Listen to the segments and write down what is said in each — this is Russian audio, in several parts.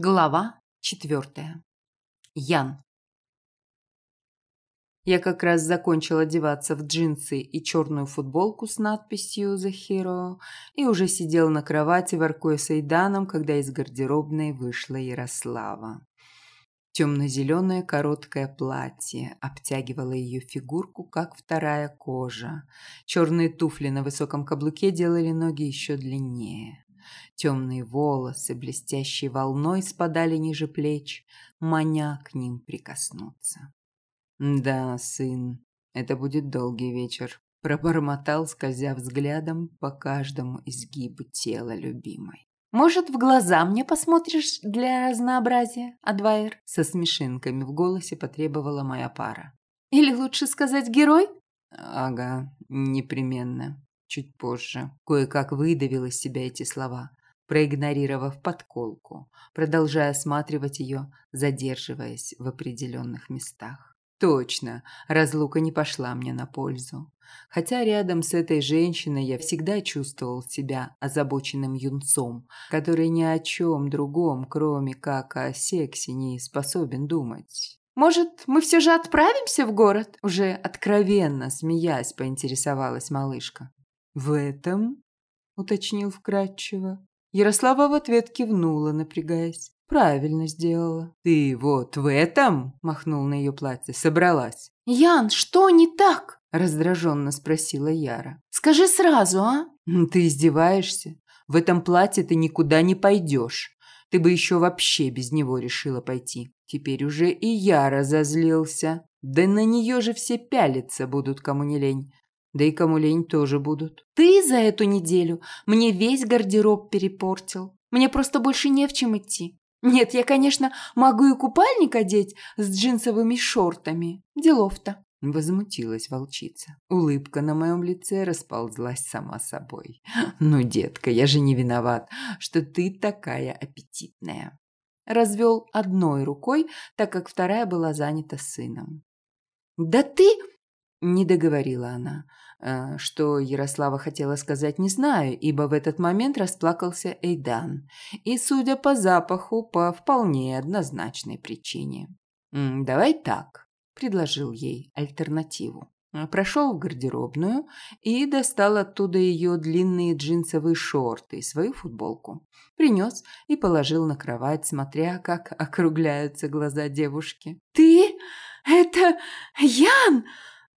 Глава четвертая. Ян. Я как раз закончила одеваться в джинсы и черную футболку с надписью «The Hero» и уже сидел на кровати, воркуя с Эйданом, когда из гардеробной вышла Ярослава. Темно-зеленое короткое платье обтягивало ее фигурку, как вторая кожа. Черные туфли на высоком каблуке делали ноги еще длиннее. Темные волосы, блестящей волной, спадали ниже плеч, маня к ним прикоснуться. «Да, сын, это будет долгий вечер», – пробормотал, скользя взглядом по каждому изгибу тела любимой. «Может, в глаза мне посмотришь для разнообразия, Адвайер?» Со смешинками в голосе потребовала моя пара. «Или лучше сказать герой?» «Ага, непременно. Чуть позже. Кое-как выдавил из себя эти слова, проигнорировав подколку, продолжая осматривать ее, задерживаясь в определенных местах. Точно, разлука не пошла мне на пользу. Хотя рядом с этой женщиной я всегда чувствовал себя озабоченным юнцом, который ни о чем другом, кроме как о сексе, не способен думать. «Может, мы все же отправимся в город?» Уже откровенно, смеясь, поинтересовалась малышка. «В этом?» – уточнил вкратчиво. Ярослава в ответ кивнула, напрягаясь. «Правильно сделала». «Ты вот в этом?» – махнул на ее платье. «Собралась». «Ян, что не так?» – раздраженно спросила Яра. «Скажи сразу, а?» «Ты издеваешься? В этом платье ты никуда не пойдешь. Ты бы еще вообще без него решила пойти. Теперь уже и я разозлился. Да на нее же все пялиться будут, кому не лень. Да и кому лень тоже будут. Ты за эту неделю мне весь гардероб перепортил. Мне просто больше не в чем идти. Нет, я, конечно, могу и купальник одеть с джинсовыми шортами. Делов-то. Возмутилась волчица. Улыбка на моем лице расползлась сама собой. «Ну, детка, я же не виноват, что ты такая аппетитная». Развел одной рукой, так как вторая была занята сыном. «Да ты...» Не договорила она. А, что Ярослава хотела сказать, не знаю, ибо в этот момент расплакался Эйдан. И, судя по запаху, по вполне однозначной причине. «Давай так», – предложил ей альтернативу. А, прошел в гардеробную и достал оттуда ее длинные джинсовые шорты и свою футболку. Принес и положил на кровать, смотря, как округляются глаза девушки. «Ты? Это Ян?»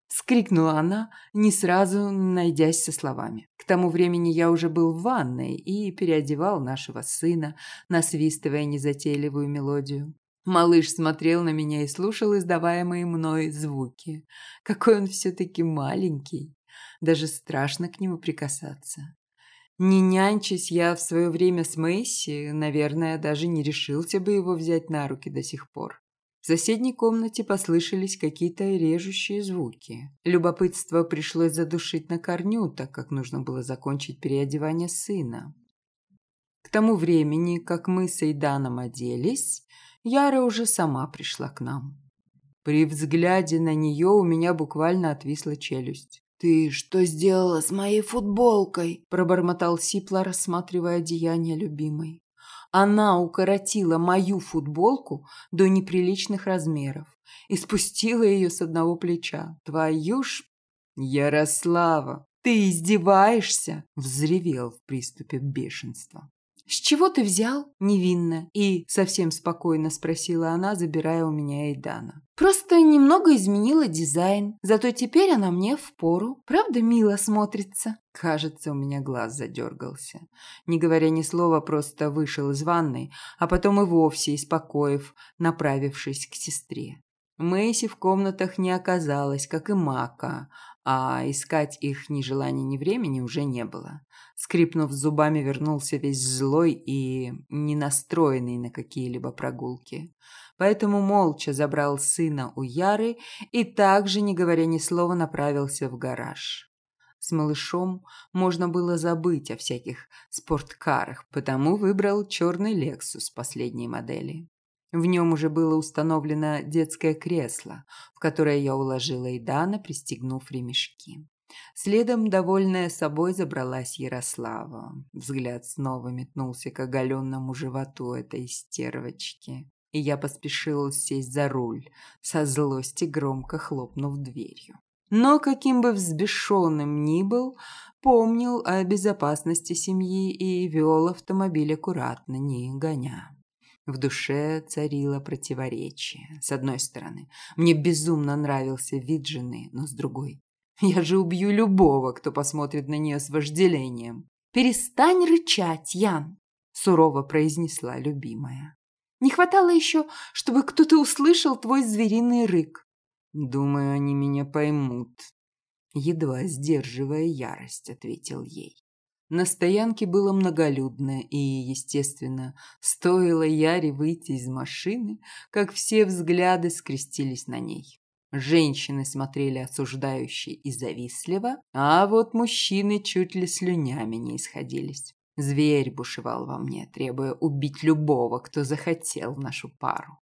Вскрикнула она, не сразу найдясь со словами. К тому времени я уже был в ванной и переодевал нашего сына, насвистывая незатейливую мелодию. Малыш смотрел на меня и слушал издаваемые мной звуки. Какой он все-таки маленький. Даже страшно к нему прикасаться. Не нянчась я в свое время с Мэйси, наверное, даже не решился бы его взять на руки до сих пор. Соседней комнате послышались какие-то режущие звуки. Любопытство пришлось задушить на корню, так как нужно было закончить переодевание сына. К тому времени, как мы с Эйданом оделись, Яра уже сама пришла к нам. При взгляде на нее у меня буквально отвисла челюсть. «Ты что сделала с моей футболкой?» – пробормотал Сипла, рассматривая одеяние любимой. Она укоротила мою футболку до неприличных размеров и спустила ее с одного плеча. Твою ж... Ярослава, ты издеваешься? Взревел в приступе бешенства. «С чего ты взял?» – невинно и совсем спокойно спросила она, забирая у меня Эйдана. «Просто немного изменила дизайн, зато теперь она мне впору. Правда, мило смотрится?» Кажется, у меня глаз задергался. Не говоря ни слова, просто вышел из ванной, а потом и вовсе из покоев, направившись к сестре. Мэйси в комнатах не оказалось, как и Мака, а искать их ни желания, ни времени уже не было. Скрипнув зубами, вернулся весь злой и не настроенный на какие-либо прогулки. Поэтому молча забрал сына у Яры и также, не говоря ни слова, направился в гараж. С малышом можно было забыть о всяких спорткарах, потому выбрал черный «Лексус» последней модели. В нем уже было установлено детское кресло, в которое я уложила Эйдана, пристегнув ремешки. Следом, довольная собой, забралась Ярослава. Взгляд снова метнулся к оголенному животу этой стервочки. И я поспешила сесть за руль, со злости громко хлопнув дверью. Но каким бы взбешенным ни был, помнил о безопасности семьи и вел автомобиль аккуратно, не гоня. В душе царило противоречие. С одной стороны, мне безумно нравился вид жены, но с другой, я же убью любого, кто посмотрит на нее с вожделением. «Перестань рычать, Ян!» – сурово произнесла любимая. «Не хватало еще, чтобы кто-то услышал твой звериный рык. «Думаю, они меня поймут», — едва сдерживая ярость, ответил ей. На стоянке было многолюдно, и, естественно, стоило Яре выйти из машины, как все взгляды скрестились на ней. Женщины смотрели осуждающе и завистливо, а вот мужчины чуть ли слюнями не исходились. Зверь бушевал во мне, требуя убить любого, кто захотел нашу пару.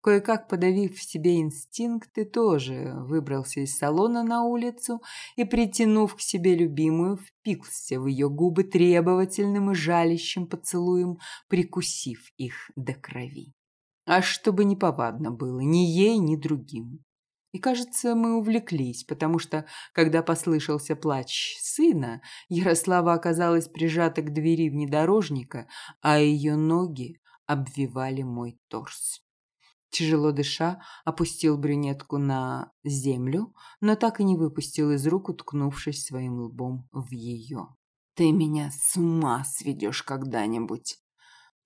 Кое-как подавив в себе инстинкты, тоже выбрался из салона на улицу и, притянув к себе любимую, впился в ее губы требовательным и жалящим поцелуем, прикусив их до крови. А чтобы не повадно было ни ей, ни другим. И, кажется, мы увлеклись, потому что, когда послышался плач сына, Ярослава оказалась прижата к двери внедорожника, а ее ноги обвивали мой торс. Тяжело дыша, опустил брюнетку на землю, но так и не выпустил из рук, уткнувшись своим лбом в ее. «Ты меня с ума сведешь когда-нибудь!»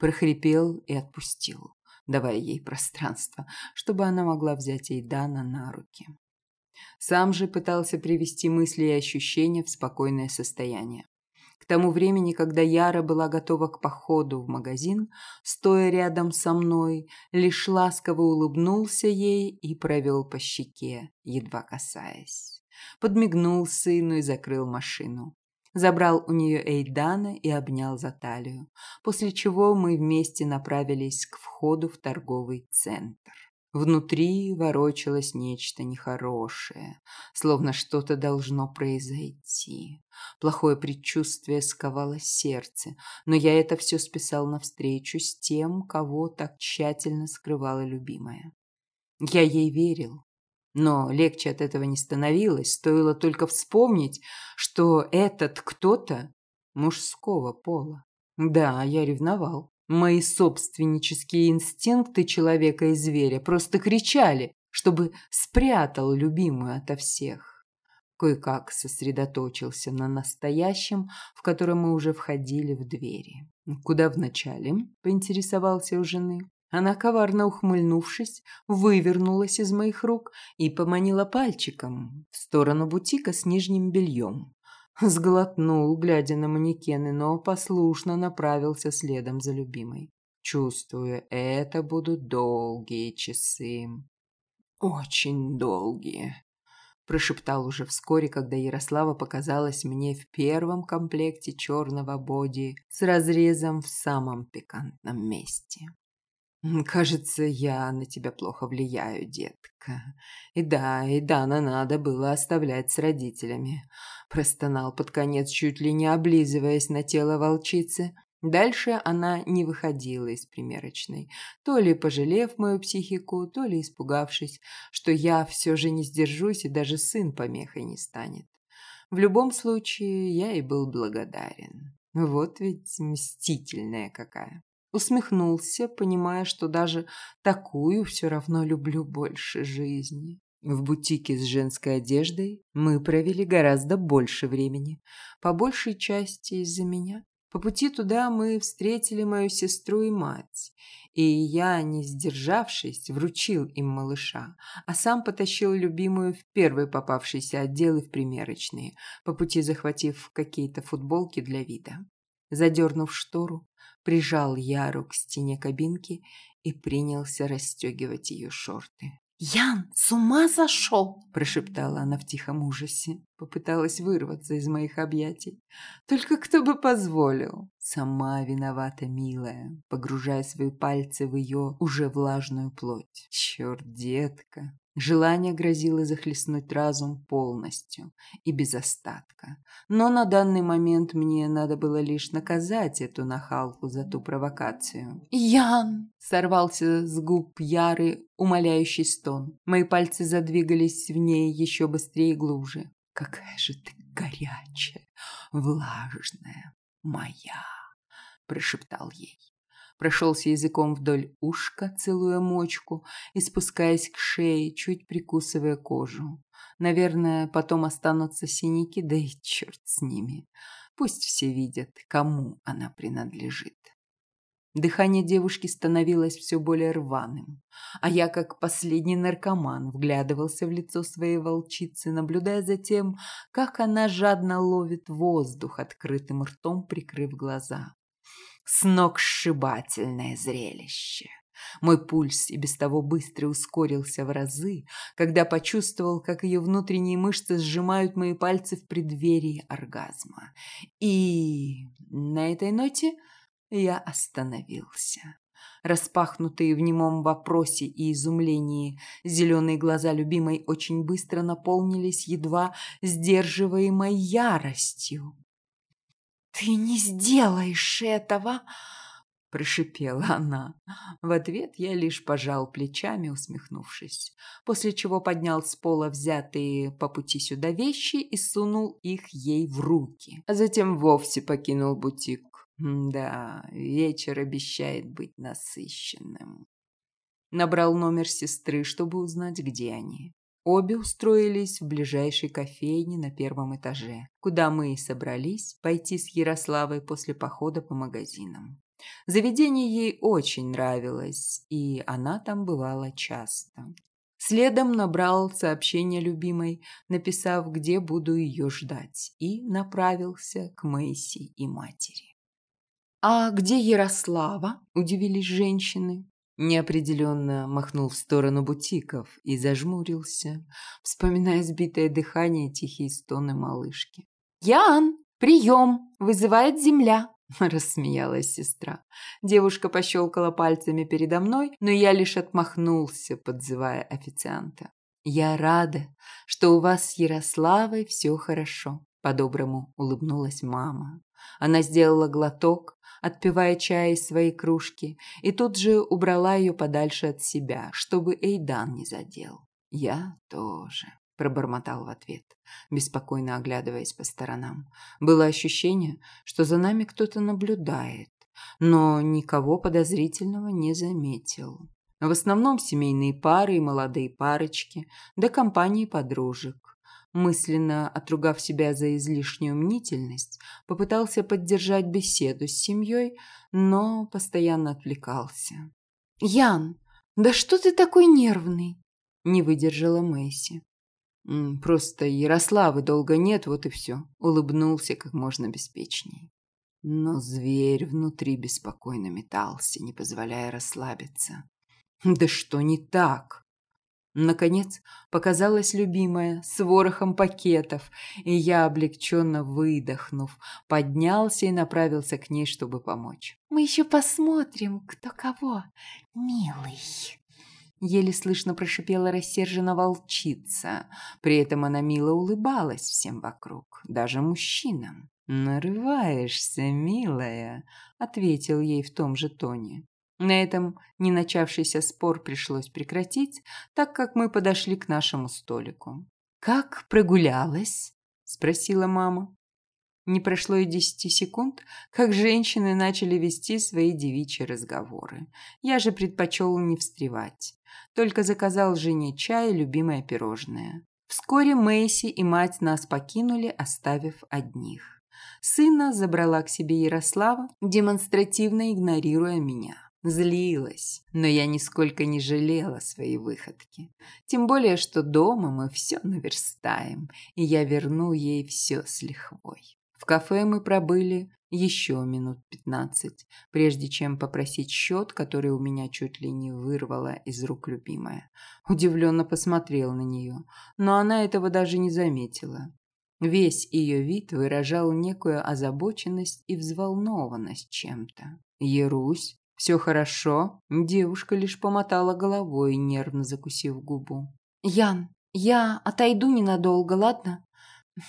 прохрипел и отпустил, давая ей пространство, чтобы она могла взять Эйдана на руки. Сам же пытался привести мысли и ощущения в спокойное состояние. К тому времени, когда Яра была готова к походу в магазин, стоя рядом со мной, лишь ласково улыбнулся ей и провел по щеке, едва касаясь. Подмигнул сыну и закрыл машину. Забрал у нее Эйдана и обнял за талию, после чего мы вместе направились к входу в торговый центр. Внутри ворочалось нечто нехорошее, словно что-то должно произойти. Плохое предчувствие сковало сердце, но я это все списал на встречу с тем, кого так тщательно скрывала любимая. Я ей верил, но легче от этого не становилось, стоило только вспомнить, что этот кто-то мужского пола. Да, я ревновал. Мои собственнические инстинкты человека и зверя просто кричали, чтобы спрятал любимую ото всех. Кое-как сосредоточился на настоящем, в котором мы уже входили в двери. «Куда вначале?» – поинтересовался у жены. Она, коварно ухмыльнувшись, вывернулась из моих рук и поманила пальчиком в сторону бутика с нижним бельем. Сглотнул, глядя на манекены, но послушно направился следом за любимой. Чувствую, это будут долгие часы. Очень долгие. Прошептал уже вскоре, когда Ярослава показалась мне в первом комплекте черного боди с разрезом в самом пикантном месте. «Кажется, я на тебя плохо влияю, детка. И да, и Дана надо было оставлять с родителями», – простонал под конец, чуть ли не облизываясь на тело волчицы. Дальше она не выходила из примерочной, то ли пожалев мою психику, то ли испугавшись, что я все же не сдержусь и даже сын помехой не станет. В любом случае, я и был благодарен. Вот ведь мстительная какая. Усмехнулся, понимая, что даже такую все равно люблю больше жизни. В бутике с женской одеждой мы провели гораздо больше времени, по большей части из-за меня. По пути туда мы встретили мою сестру и мать, и я, не сдержавшись, вручил им малыша, а сам потащил любимую в первый попавшийся отдел и в примерочные, по пути захватив какие-то футболки для вида. Задернув штору, прижал Яру к стене кабинки и принялся расстегивать ее шорты. «Ян, с ума сошел!» – прошептала она в тихом ужасе. попыталась вырваться из моих объятий. Только кто бы позволил? Сама виновата, милая, погружая свои пальцы в ее уже влажную плоть. Черт, детка, Желание грозило захлестнуть разум полностью и без остатка. Но на данный момент мне надо было лишь наказать эту нахалку за ту провокацию. «Ян!» — сорвался с губ Яры умоляющий стон. Мои пальцы задвигались в ней еще быстрее и глубже. «Какая же ты горячая, влажная, моя!» — прошептал ей прошелся языком вдоль ушка, целуя мочку и спускаясь к шее, чуть прикусывая кожу. Наверное, потом останутся синяки, да и черт с ними. Пусть все видят, кому она принадлежит. Дыхание девушки становилось все более рваным, а я, как последний наркоман, вглядывался в лицо своей волчицы, наблюдая за тем, как она жадно ловит воздух, открытым ртом прикрыв глаза. Сногсшибательное зрелище. Мой пульс и без того быстро ускорился в разы, когда почувствовал, как ее внутренние мышцы сжимают мои пальцы в преддверии оргазма. И на этой ноте я остановился. Распахнутые в немом вопросе и изумлении зеленые глаза любимой очень быстро наполнились едва сдерживаемой яростью. «Ты не сделаешь этого!» – прошипела она. В ответ я лишь пожал плечами, усмехнувшись, после чего поднял с пола взятые по пути сюда вещи и сунул их ей в руки, а затем вовсе покинул бутик. Да, вечер обещает быть насыщенным. Набрал номер сестры, чтобы узнать, где они. Обе устроились в ближайшей кофейне на первом этаже, куда мы и собрались пойти с Ярославой после похода по магазинам. Заведение ей очень нравилось, и она там бывала часто. Следом набрал сообщение любимой, написав, где буду ее ждать, и направился к Мэйси и матери. «А где Ярослава?» – удивились женщины. Неопределенно махнул в сторону бутиков и зажмурился, вспоминая сбитое дыхание тихие стоны малышки. «Ян, прием! Вызывает земля!» Рассмеялась сестра. Девушка пощелкала пальцами передо мной, но я лишь отмахнулся, подзывая официанта. «Я рада, что у вас с Ярославой все хорошо», – по-доброму улыбнулась мама. Она сделала глоток, отпивая чай из своей кружки, и тут же убрала ее подальше от себя, чтобы Эйдан не задел. «Я тоже», – пробормотал в ответ, беспокойно оглядываясь по сторонам. Было ощущение, что за нами кто-то наблюдает, но никого подозрительного не заметил. В основном семейные пары и молодые парочки, да компании подружек. Мысленно отругав себя за излишнюю мнительность, попытался поддержать беседу с семьей, но постоянно отвлекался. «Ян, да что ты такой нервный?» – не выдержала Мэйси. «Просто Ярославы долго нет, вот и все», – улыбнулся как можно беспечней. Но зверь внутри беспокойно метался, не позволяя расслабиться. «Да что не так?» Наконец показалась любимая с ворохом пакетов, и я, облегченно выдохнув, поднялся и направился к ней, чтобы помочь. «Мы еще посмотрим, кто кого, милый!» Еле слышно прошипела рассерженно волчица. При этом она мило улыбалась всем вокруг, даже мужчинам. «Нарываешься, милая», — ответил ей в том же тоне. На этом не начавшийся спор пришлось прекратить, так как мы подошли к нашему столику. «Как прогулялась?» – спросила мама. Не прошло и десяти секунд, как женщины начали вести свои девичьи разговоры. Я же предпочел не встревать. Только заказал жене чай и любимое пирожное. Вскоре Мэйси и мать нас покинули, оставив одних. Сына забрала к себе Ярослава, демонстративно игнорируя меня. Злилась, но я нисколько не жалела своей выходки. Тем более, что дома мы все наверстаем, и я верну ей все с лихвой. В кафе мы пробыли еще минут пятнадцать, прежде чем попросить счет, который у меня чуть ли не вырвала из рук любимая. Удивленно посмотрел на нее, но она этого даже не заметила. Весь ее вид выражал некую озабоченность и взволнованность чем-то. «Ерусь, все хорошо?» Девушка лишь помотала головой, нервно закусив губу. «Ян, я отойду ненадолго, ладно?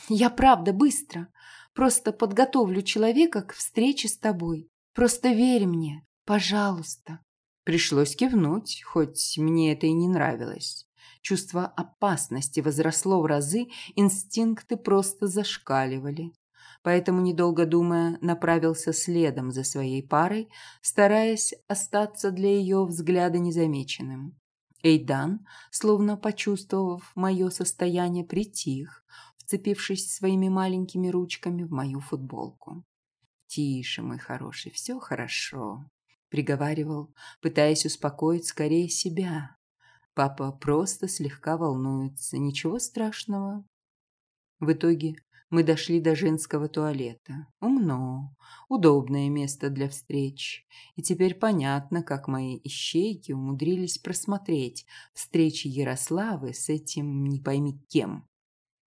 Я правда быстро. Просто подготовлю человека к встрече с тобой. Просто верь мне, пожалуйста». Пришлось кивнуть, хоть мне это и не нравилось. Чувство опасности возросло в разы, инстинкты просто зашкаливали. Поэтому, недолго думая, направился следом за своей парой, стараясь остаться для ее взгляда незамеченным. Эйдан, словно почувствовав мое состояние, притих, вцепившись своими маленькими ручками в мою футболку. «Тише, мой хороший, все хорошо», — приговаривал, пытаясь успокоить скорее себя. Папа просто слегка волнуется, ничего страшного. В итоге мы дошли до женского туалета. Умно, удобное место для встреч. И теперь понятно, как мои ищейки умудрились просмотреть встречи Ярославы с этим не пойми кем.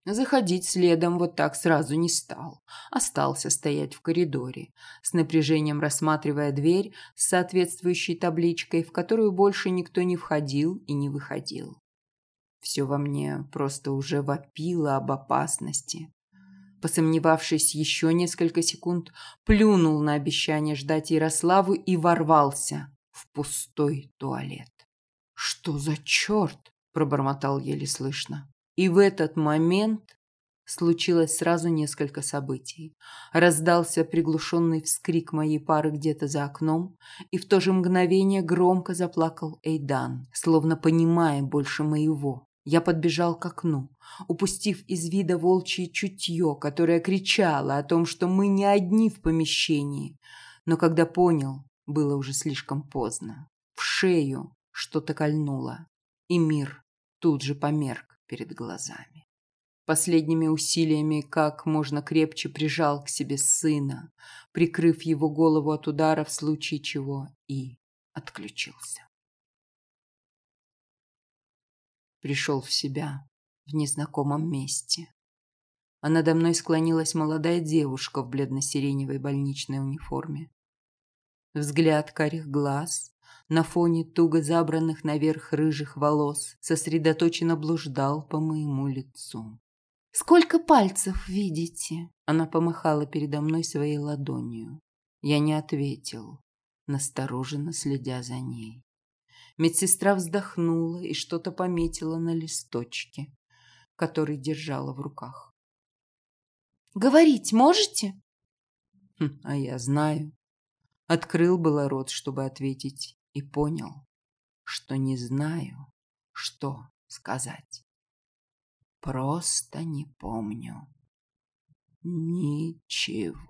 Заходить следом вот так сразу не стал. Остался стоять в коридоре, с напряжением рассматривая дверь с соответствующей табличкой, в которую больше никто не входил и не выходил. Все во мне просто уже вопило об опасности. Посомневавшись еще несколько секунд, плюнул на обещание ждать Ярославу и ворвался в пустой туалет. «Что за черт?» – пробормотал еле слышно. И в этот момент случилось сразу несколько событий. Раздался приглушенный вскрик моей пары где-то за окном, и в то же мгновение громко заплакал Эйдан, словно понимая больше моего. Я подбежал к окну, упустив из вида волчье чутье, которое кричало о том, что мы не одни в помещении. Но когда понял, было уже слишком поздно. В шею что-то кольнуло, и мир тут же померк перед глазами. Последними усилиями как можно крепче прижал к себе сына, прикрыв его голову от удара в случае чего, и отключился. Пришел в себя в незнакомом месте. А надо мной склонилась молодая девушка в бледно-сиреневой больничной униформе. Взгляд карих глаз на фоне туго забранных наверх рыжих волос сосредоточенно блуждал по моему лицу. «Сколько пальцев видите?» Она помахала передо мной своей ладонью. Я не ответил, настороженно следя за ней. Медсестра вздохнула и что-то пометила на листочке, который держала в руках. «Говорить можете?» хм, «А я знаю». Открыл было рот, чтобы ответить, и понял, что не знаю, что сказать. Просто не помню. Ничего.